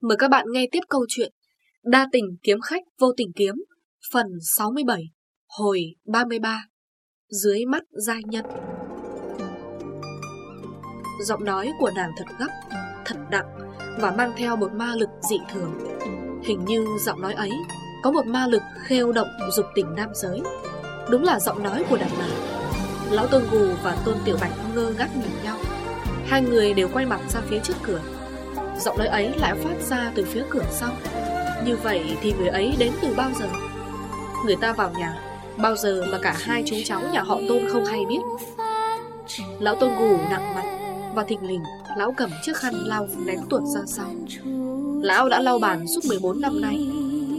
Mời các bạn nghe tiếp câu chuyện Đa tình kiếm khách vô tình kiếm Phần 67 Hồi 33 Dưới mắt giai nhân. Giọng nói của nàng thật gấp, thật nặng Và mang theo một ma lực dị thường. Hình như giọng nói ấy Có một ma lực khêu động dục tình nam giới. Đúng là giọng nói của đàn bà. Lão Tôn Gù và Tôn Tiểu Bạch ngơ ngác nhìn nhau. Hai người đều quay mặt ra phía trước cửa. Giọng nói ấy lại phát ra từ phía cửa sau. Như vậy thì người ấy đến từ bao giờ? Người ta vào nhà, Bao giờ mà cả hai chú cháu nhà họ Tôn không hay biết? Lão Tôn gù nặng mặt Và thình lình, Lão cầm chiếc khăn lau ném tuột ra sau. Lão đã lau bàn suốt 14 năm nay.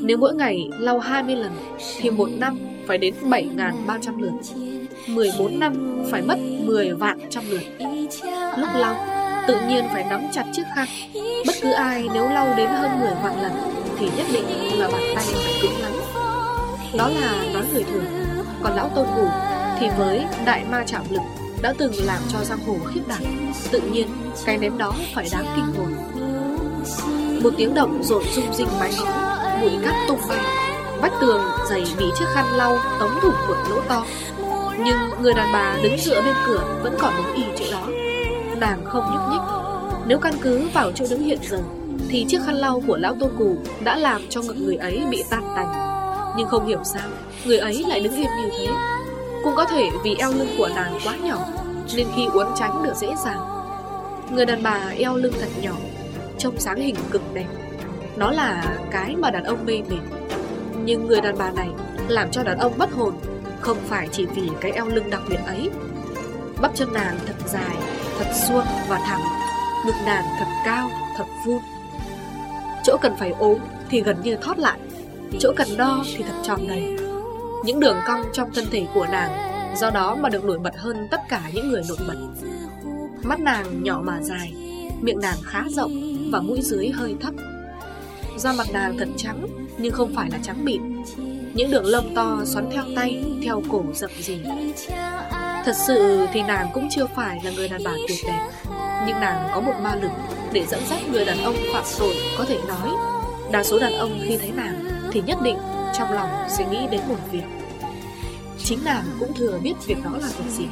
Nếu mỗi ngày lau 20 lần, Thì một năm phải đến 7.300 lượt. 14 năm phải mất 10 vạn trăm lượt. Lúc lau Tự nhiên phải nắm chặt chiếc khăn. Bất cứ ai nếu lau đến hơn 10 vạn lần Thì nhất định là bàn tay phải cứng lắm Đó là nói người thường Còn lão tôn ngủ Thì với đại ma chạm lực Đã từng làm cho giang hồ khiếp đảm. Tự nhiên, cái ném đó phải đáng kinh hồn. Một tiếng động rộn rung rinh mái ngói, Bụi cát tung bay. Vách tường dày bị chiếc khăn lau tống thủng một lỗ to. Nhưng người đàn bà đứng dựa bên cửa Vẫn còn đứng y chỗ đó. Nàng không nhúc nhích. Nếu căn cứ vào chỗ đứng hiện giờ, Thì chiếc khăn lau của lão tôn cù Đã làm cho ngực người ấy bị tan tành. Nhưng không hiểu sao, Người ấy lại đứng im như thế. Cũng có thể vì eo lưng của nàng quá nhỏ, Nên khi uốn tránh được dễ dàng. Người đàn bà eo lưng thật nhỏ, Trông sáng hình cực đẹp. Nó là cái mà đàn ông mê mệt. Nhưng người đàn bà này Làm cho đàn ông bất hồn, Không phải chỉ vì cái eo lưng đặc biệt ấy. Bắp chân nàng thật dài thật suông và thẳng Ngực nàng thật cao, thật vuông. Chỗ cần phải ốm thì gần như thoát lại Chỗ cần đo thì thật tròn đầy Những đường cong trong thân thể của nàng Do đó mà được nổi bật hơn tất cả những người nổi bật. Mắt nàng nhỏ mà dài Miệng nàng khá rộng Và mũi dưới hơi thấp. Da mặt nàng thật trắng Nhưng không phải là trắng mịn. Những đường lông to xoắn theo tay Theo cổ rậm rì. Thật sự thì nàng cũng chưa phải là người đàn bà tuyệt đẹp, Nhưng nàng có một ma lực Để dẫn dắt người đàn ông phạm tội, Có thể nói, Đa số đàn ông khi thấy nàng Thì nhất định trong lòng sẽ nghĩ đến một việc. Chính nàng cũng thừa biết việc đó là việc gì,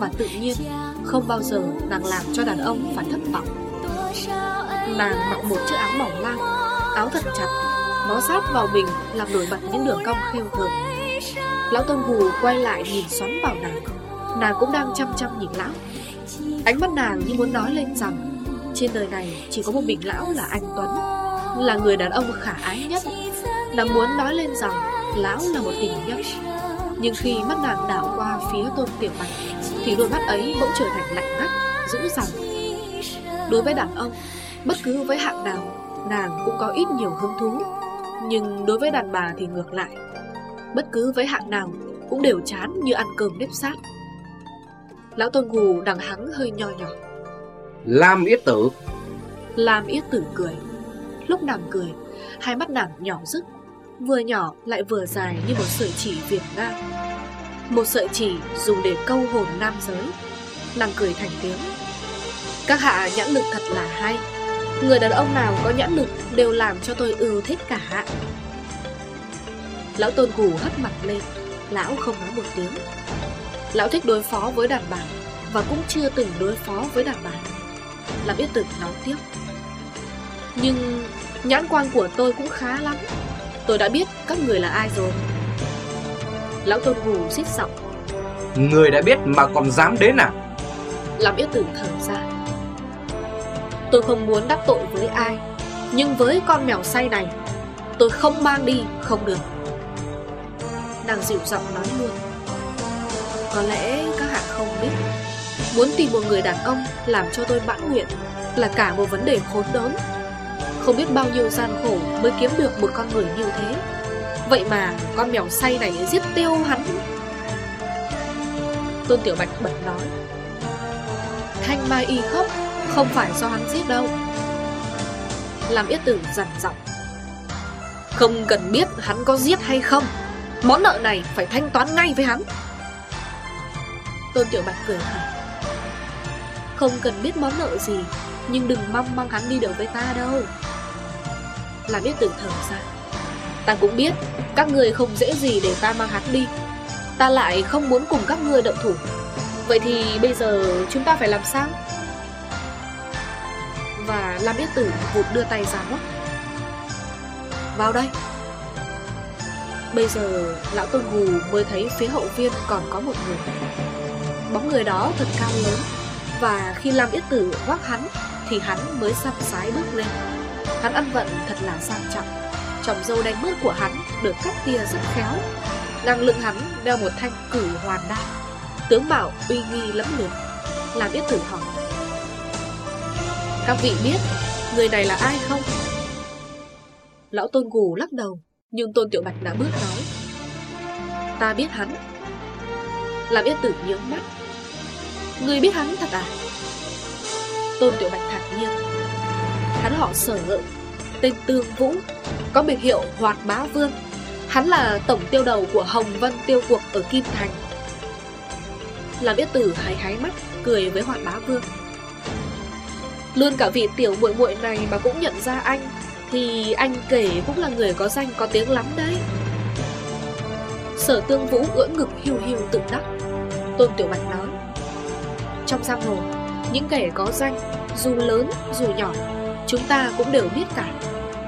Và tự nhiên Không bao giờ nàng làm cho đàn ông phải thất vọng. Nàng mặc một chiếc áo mỏng lang Áo thật chặt Nó sát vào mình làm nổi bật những đường cong khêu gợi Lão Tôn Hù quay lại nhìn xoắn vào nàng. Nàng cũng đang chăm chăm nhìn lão. Ánh mắt nàng như muốn nói lên rằng, Trên đời này chỉ có một mình lão là anh Tuấn, Là người đàn ông khả ái nhất. Nàng muốn nói lên rằng, Lão là một tình nhân. Nhưng khi mắt nàng đảo qua phía tôn tiểu bạch, Thì đôi mắt ấy bỗng trở thành lạnh ngắt, Dữ dằn. Đối với đàn ông, Bất cứ với hạng nào, Nàng cũng có ít nhiều hứng thú. Nhưng đối với đàn bà thì ngược lại. Bất cứ với hạng nào Cũng đều chán như ăn cơm nếp sát. Lão Tôn Gù đằng hắng hơi nho nhỏ. Lam Yết Tử. Lam Yết Tử cười. Lúc nàng cười Hai mắt nàng nhỏ rứt Vừa nhỏ lại vừa dài như một sợi chỉ Việt Nam Một sợi chỉ dùng để câu hồn nam giới. Nàng cười thành tiếng. Các hạ nhãn lực thật là hay. Người đàn ông nào có nhãn lực Đều làm cho tôi ưu thích cả Lão Tôn Gù hất mặt lên Lão không nói một tiếng Lão thích đối phó với đàn bà Và cũng chưa từng đối phó với đàn bà. Làm biết từng nói tiếp. Nhưng nhãn quan của tôi cũng khá lắm. Tôi đã biết các người là ai rồi. Lão Tôn Hù xích giọng. Người đã biết mà còn dám đến à? Làm biết tử thở ra. Tôi không muốn đắc tội với ai Nhưng với con mèo say này Tôi không mang đi không được. Nàng dịu giọng nói luôn có lẽ các hạ không biết. Muốn tìm một người đàn ông Làm cho tôi mãn nguyện Là cả một vấn đề khốn đốn. Không biết bao nhiêu gian khổ Mới kiếm được một con người như thế. Vậy mà con mèo say này giết tiêu hắn. Tôn Tiểu Bạch bật nói, Thanh Mai Y khóc Không phải do hắn giết đâu. Làm yết tử dằn giọng, Không cần biết hắn có giết hay không. Món nợ này phải thanh toán ngay với hắn. Tôn Tiểu Bạch cười hẳn. Không cần biết món nợ gì Nhưng đừng mong mang hắn đi được với ta đâu. Là biết tử thở ra Ta cũng biết Các người không dễ gì để ta mang hắn đi. Ta lại không muốn cùng các ngươi động thủ. Vậy thì bây giờ chúng ta phải làm sao? Và Lam Yết Tử vụt đưa tay ra mất, Vào đây. Bây giờ Lão Tôn hù mới thấy phía hậu viên còn có một người. Bóng người đó thật cao lớn. Và khi Lam Yết Tử vác hắn, Thì hắn mới sắp sái bước lên. Hắn ăn vận thật là sang trọng. Tròng dâu đánh mướt của hắn được cắt tia rất khéo. Ngang lưng hắn đeo một thanh cử hoàn đan Tướng bảo uy nghi lẫm lượt Làm biết tử hỏi, Các vị biết Người này là ai không? Lão tôn gù lắc đầu, Nhưng tôn tiểu bạch đã bước nói, Ta biết hắn. Làm biết tử nhớ mắt Người biết hắn thật à? Tôn tiểu bạch thản nhiên. Hắn họ sở ngự Tên Tương Vũ, Có biệt hiệu Hoạt Bá Vương. Hắn là tổng tiêu đầu của Hồng Vân Tiêu Cuộc ở Kim Thành. Làm biết tử hái hái mắt, Cười với Hoạt Bá Vương. Luôn cả vị tiểu muội muội này mà cũng nhận ra anh, Thì anh kể cũng là người có danh có tiếng lắm đấy. Sở tương vũ ưỡn ngực hiu hiu tự đắc. Tôn Tiểu Bạch nói trong giang hồ. Những kẻ có danh, Dù lớn, dù nhỏ, Chúng ta cũng đều biết cả.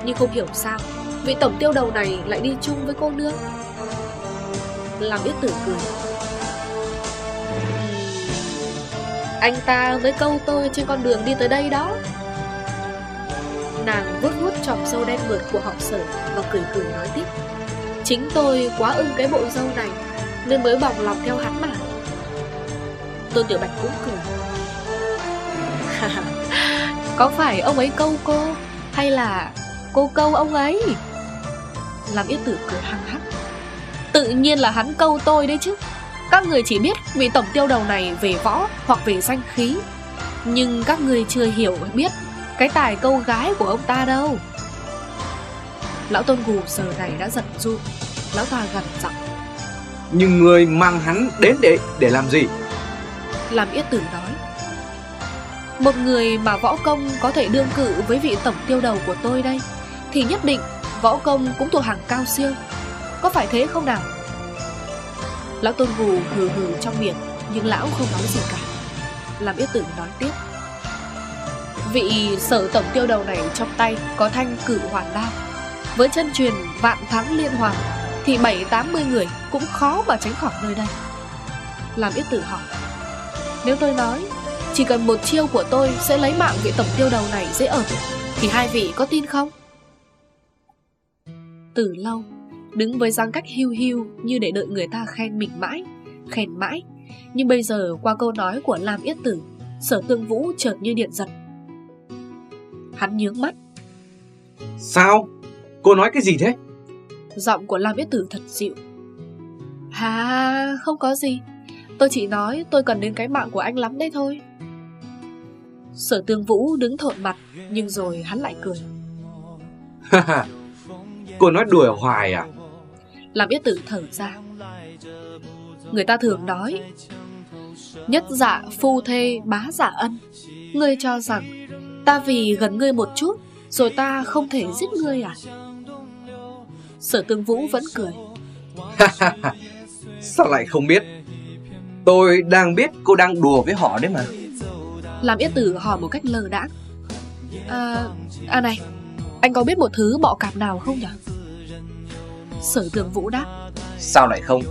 Nhưng không hiểu sao, Vị tổng tiêu đầu này lại đi chung với cô nương. Làm biết tử cười. Anh ta với câu tôi trên con đường đi tới đây đó. Nàng vuốt vuốt tròng sâu đen mượt của học sở Và cười cười nói tiếp. Chính tôi quá ưng cái bộ dâu này, Nên mới bỏng lòng theo hắn mà. Tôn Tiểu Bạch cũng cười. Có phải ông ấy câu cô Hay là cô câu ông ấy? Làm yết tử cười hăng hắc. Tự nhiên là hắn câu tôi đấy chứ. Các người chỉ biết vị tổng tiêu đầu này về võ hoặc về danh khí. Nhưng các người chưa hiểu biết Cái tài câu gái của ông ta đâu. Lão Tôn Gù giờ này đã giận du Lão ta gần giọng. Nhưng người mang hắn đến để để làm gì làm yết tử nói. Một người mà võ công có thể đương cự với vị tổng tiêu đầu của tôi đây, Thì nhất định võ công cũng thuộc hàng cao siêu. Có phải thế không nào? Lão Tôn Gù hừ hừ trong miệng, Nhưng lão không nói gì cả. Làm yết tử nói tiếp. Vị sở tổng tiêu đầu này trong tay có thanh cử hoàn đao. Với chân truyền vạn thắng liên hoàn, Thì bảy tám mươi người cũng khó mà tránh khỏi nơi đây. Làm yết tử hỏi. Nếu tôi nói Chỉ cần một chiêu của tôi sẽ lấy mạng vị tổng tiêu đầu này dễ ở Thì hai vị có tin không? Từ lâu Đứng với dáng cách hiu hiu Như để đợi người ta khen mình mãi Khen mãi. Nhưng bây giờ qua câu nói của Lam Yết Tử Sở tương vũ chợt như điện giật. Hắn nhướng mắt. Sao? Cô nói cái gì thế? Giọng của Lam Yết Tử thật dịu. Hà không có gì Tôi chỉ nói tôi cần đến cái mạng của anh lắm đấy thôi. Sở tương vũ đứng thộn mặt Nhưng rồi hắn lại cười. Cô nói đùa hoài à? Làm Yết Tử thở ra. Người ta thường nói Nhất dạ phu thê bá dạ ân. Ngươi cho rằng Ta vì gần ngươi một chút Rồi ta không thể giết ngươi à? Sở tương vũ vẫn cười. Sao lại không biết Tôi đang biết cô đang đùa với họ đấy mà. Làm yết tử hỏi một cách lờ đãng. À, à này Anh có biết một thứ bọ cạp nào không nhỉ Sở tường vũ đáp. Sao lại không?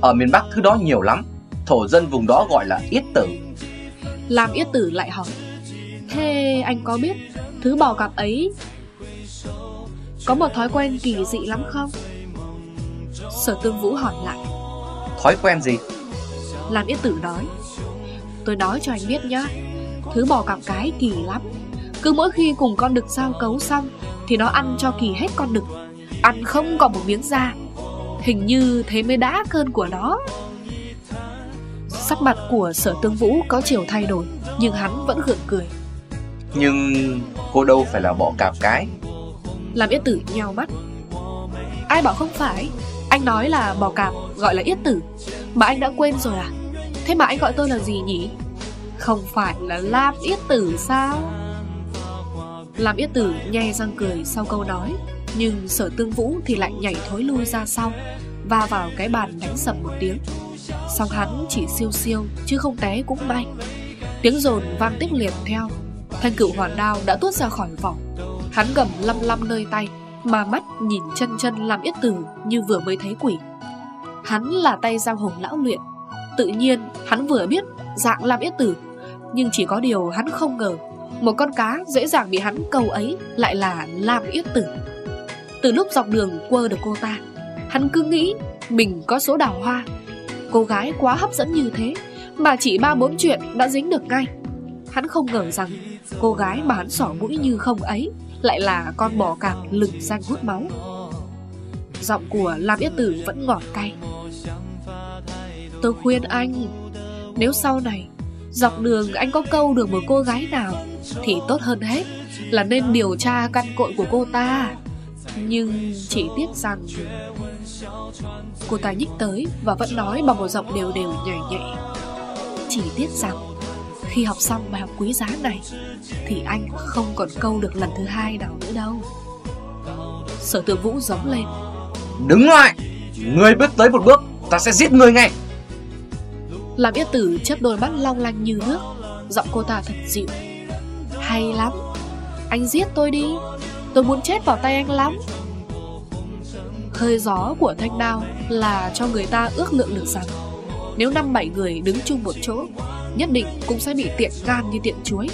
Ở miền Bắc thứ đó nhiều lắm. Thổ dân vùng đó gọi là yết tử. Làm yết tử lại hỏi. Thế anh có biết Thứ bò cạp ấy Có một thói quen kỳ dị lắm không? Sở tương vũ hỏi lại. Thói quen gì Làm yết tử nói. Tôi nói cho anh biết nhá Thứ bò cạp cái kỳ lắm. Cứ mỗi khi cùng con đực giao cấu xong Thì nó ăn cho kỳ hết con đực. Ăn không còn một miếng da. Hình như thế mới đã cơn của nó. Sắc mặt của sở tương vũ có chiều thay đổi Nhưng hắn vẫn gượng cười. Nhưng cô đâu phải là bọ cạp cái? Làm yết tử nheo mắt. Ai bảo không phải? Anh nói là bò cạp gọi là yết tử. Mà anh đã quên rồi à Thế mà anh gọi tôi là gì nhỉ? Không phải là Lam yết tử sao? Làm yết tử nhe răng cười sau câu nói, Nhưng sở tương vũ thì lại nhảy thối lui ra sau và vào cái bàn đánh sầm một tiếng. Xong hắn chỉ siêu siêu, Chứ không té cũng may Tiếng rồn vang tiếp liền theo. Thanh cửu hoàn đao đã tuốt ra khỏi vỏ. Hắn gầm lăm lăm nơi tay, Mà mắt nhìn chân chân làm yết tử Như vừa mới thấy quỷ. Hắn là tay giang hồng lão luyện Tự nhiên hắn vừa biết dạng làm yết tử. Nhưng chỉ có điều hắn không ngờ, Một con cá dễ dàng bị hắn câu ấy Lại là Lam Yết Tử. Từ lúc dọc đường quơ được cô ta, Hắn cứ nghĩ mình có số đào hoa. Cô gái quá hấp dẫn như thế Mà chỉ ba bốn chuyện đã dính được ngay. Hắn không ngờ rằng Cô gái mà hắn sỏ mũi như không ấy Lại là con bò cạp lừng danh hút máu. Giọng của Lam Yết Tử vẫn ngọt cay. Tôi khuyên anh, Nếu sau này Dọc đường anh có câu được một cô gái nào Thì tốt hơn hết Là nên điều tra căn cội của cô ta. Nhưng chỉ tiếc rằng Cô ta nhích tới Và vẫn nói bằng một giọng đều đều nhảy nhẹ Chỉ tiếc rằng Khi học xong bài học quý giá này Thì anh không còn câu được lần thứ hai nào nữa đâu. Sở tử vũ giống lên. Đứng lại! Người bước tới một bước, Ta sẽ giết người ngay! Làm yết tử chớp đôi mắt long lanh như nước. Giọng cô ta thật dịu. Hay lắm. Anh giết tôi đi. Tôi muốn chết vào tay anh lắm. Hơi gió của thanh đao Là cho người ta ước lượng được rằng, Nếu năm bảy người đứng chung một chỗ, Nhất định cũng sẽ bị tiện gan như tiện chuối.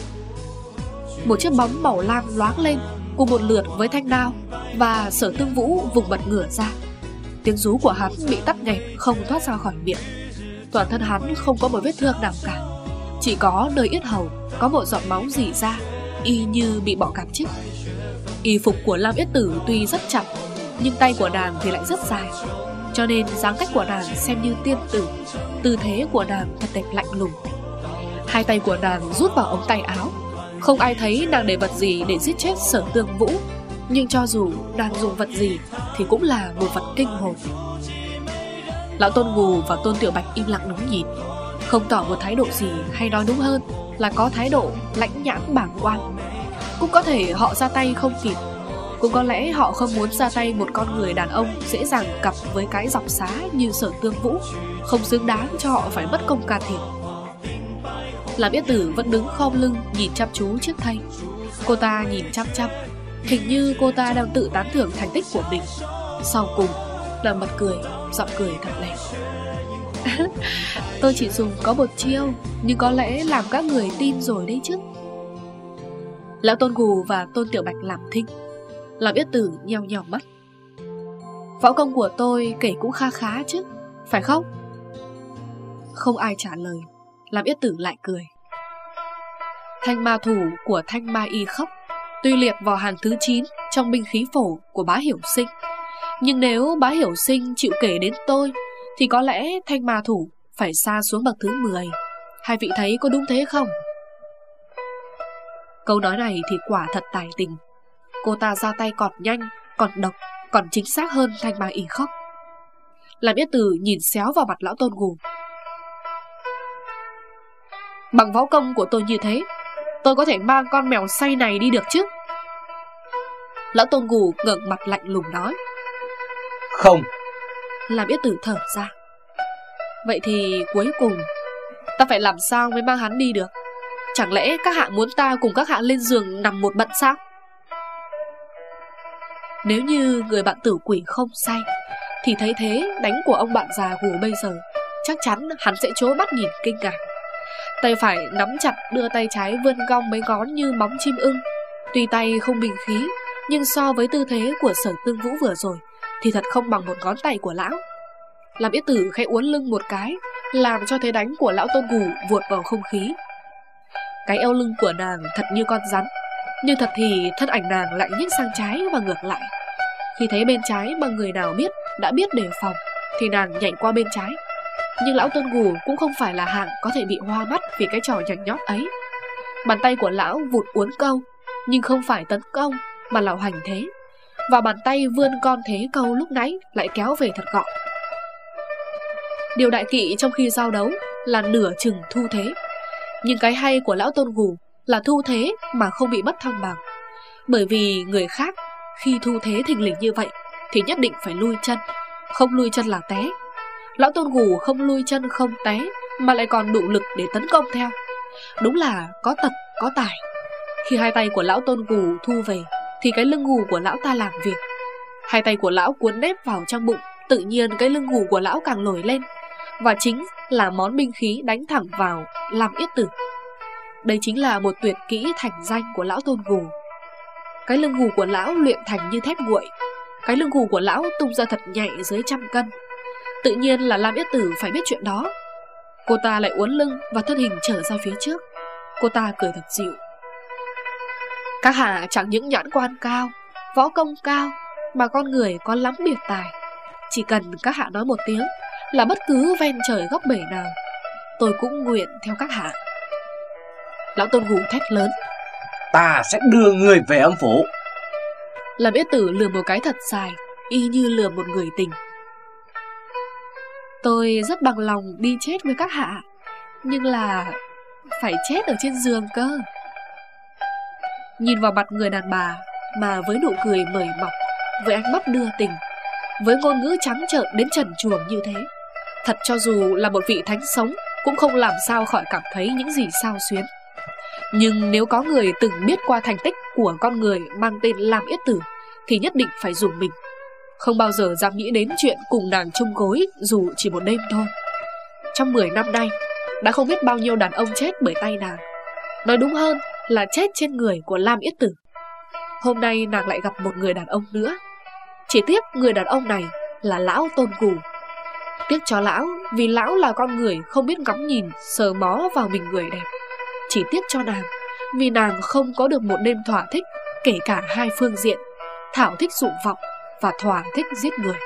Một chiếc bóng màu lam loáng lên Cùng một lượt với thanh đao Và sở tương vũ vùng bật ngửa ra. Tiếng rú của hắn bị tắt nghẹt Không thoát ra khỏi miệng. Toàn thân hắn không có một vết thương nào cả. Chỉ có nơi yết hầu, Có một giọt máu dỉ ra, Y như bị bỏ cạp chích Y phục của Lam Yết Tử tuy rất chặt, Nhưng tay của nàng thì lại rất dài. Cho nên dáng cách của nàng xem như tiên tử, Tư thế của nàng thật đẹp lạnh lùng. Hai tay của nàng rút vào ống tay áo. Không ai thấy nàng để vật gì để giết chết sở tương vũ, Nhưng cho dù nàng dùng vật gì Thì cũng là một vật kinh hồn. Lão Tôn Ngù và Tôn Tiểu Bạch im lặng đứng nhìn. Không tỏ một thái độ gì hay nói đúng hơn Là có thái độ lãnh nhãn bảng quan. Cũng có thể họ ra tay không kịp. Cũng có lẽ họ không muốn ra tay một con người đàn ông Dễ dàng cặp với cái dọc xá như sở tương vũ, Không xứng đáng cho họ phải mất công can thiệp. Làm biết tử vẫn đứng khom lưng nhìn chăm chú chiếc thay. Cô ta nhìn chăm chăm, Hình như cô ta đang tự tán thưởng thành tích của mình. Sau cùng là mặt cười, Giọng cười thật đẹp. Tôi chỉ dùng có một chiêu, Nhưng có lẽ làm các người tin rồi đấy chứ. Lão Tôn Gù và Tôn Tiểu Bạch làm thinh. Làm biết tử nheo nheo mắt. Võ công của tôi kể cũng kha khá chứ, Phải không? Không ai trả lời. Làm yết tử lại cười. Thanh ma thủ của thanh ma y khóc. Tuy liệt vào hàng thứ 9 Trong binh khí phổ của bá hiểu sinh nhưng nếu bá hiểu sinh chịu kể đến tôi, Thì có lẽ thanh ma thủ Phải xa xuống bậc thứ 10 Hai vị thấy có đúng thế không? Câu nói này thì quả thật tài tình. Cô ta ra tay còn nhanh, Còn độc, Còn chính xác hơn thanh ma ỉ khóc. Làm yết tử nhìn xéo vào mặt lão tôn gù Bằng võ công của tôi như thế, Tôi có thể mang con mèo say này đi được chứ? Lão tôn gù ngẩng mặt lạnh lùng nói không. Làm yết tử thở ra. Vậy thì cuối cùng, Ta phải làm sao mới mang hắn đi được? Chẳng lẽ các hạ muốn ta cùng các hạ lên giường nằm một bận sao? Nếu như người bạn tử quỷ không say, Thì thấy thế đánh của ông bạn già gù bây giờ, Chắc chắn hắn sẽ chố mắt nhìn kinh ngạc. Tay phải nắm chặt đưa tay trái vươn cong mấy ngón như móng chim ưng. Tuy tay không bình khí, Nhưng so với tư thế của sở tương vũ vừa rồi thì thật không bằng một ngón tay của lão. Làm yết tử khẽ uốn lưng một cái, Làm cho thế đánh của lão tôn củ vụt vào không khí. Cái eo lưng của nàng thật như con rắn, Nhưng thật thì thân ảnh nàng lại nhích sang trái và ngược lại. Khi thấy bên trái mà người nào biết, đã biết đề phòng, Thì nàng nhảy qua bên trái. Nhưng lão tôn gù cũng không phải là hạng có thể bị hoa mắt vì cái trò nhảy nhót ấy. Bàn tay của lão vụt uốn câu Nhưng không phải tấn công, mà là hoành thế và bàn tay vươn con thế câu lúc nãy lại kéo về thật gọn. Điều đại kỵ trong khi giao đấu là nửa chừng thu thế. Nhưng cái hay của lão tôn gù là thu thế mà không bị mất thăng bằng. Bởi vì người khác khi thu thế thình lình như vậy Thì nhất định phải lui chân, Không lui chân là té. Lão tôn gù không lui chân không té Mà lại còn đủ lực để tấn công theo. Đúng là có tật, có tài. Khi hai tay của lão tôn gù thu về thì cái lưng gù của lão ta làm việc. Hai tay của lão cuốn nếp vào trong bụng, Tự nhiên cái lưng gù của lão càng nổi lên. Và chính là món binh khí đánh thẳng vào làm yết tử. Đây chính là một tuyệt kỹ thành danh của lão tôn gù. Cái lưng gù của lão luyện thành như thép nguội. Cái lưng gù của lão tung ra thật nhạy dưới trăm cân. Tự nhiên là Lam Yết Tử phải biết chuyện đó. Cô ta lại uốn lưng và thân hình trở ra phía trước. Cô ta cười thật dịu. Các hạ chẳng những nhãn quan cao Võ công cao Mà con người có lắm biệt tài. Chỉ cần các hạ nói một tiếng Là bất cứ ven trời góc bể nào Tôi cũng nguyện theo các hạ. Lão Tôn Hù thét lớn. Ta sẽ đưa người về âm phủ. Làm yết tử lừa một cái thật dài Y như lừa một người tình. Tôi rất bằng lòng đi chết với các hạ Nhưng là phải chết ở trên giường cơ Nhìn vào mặt người đàn bà Mà với nụ cười mời mọc, Với ánh mắt đưa tình, Với ngôn ngữ trắng trợn đến trần chuồng như thế, Thật cho dù là một vị thánh sống Cũng không làm sao khỏi cảm thấy những gì sao xuyến. Nhưng nếu có người từng biết qua thành tích của con người mang tên Lam Yết Tử Thì nhất định phải dùng mình. Không bao giờ dám nghĩ đến chuyện cùng nàng chung gối dù chỉ một đêm thôi. Trong 10 năm nay, đã không biết bao nhiêu đàn ông chết bởi tay nàng. Nói đúng hơn là chết trên người của Lam Yết Tử. Hôm nay nàng lại gặp một người đàn ông nữa. Chỉ tiếc người đàn ông này là lão tôn cù. Tiếc cho lão, vì lão là con người không biết ngắm nhìn, Sờ mó vào mình người đẹp. Chỉ tiếc cho nàng, vì nàng không có được một đêm thỏa thích, Kể cả hai phương diện, Thảo thích dụng vọng và thỏa thích giết người.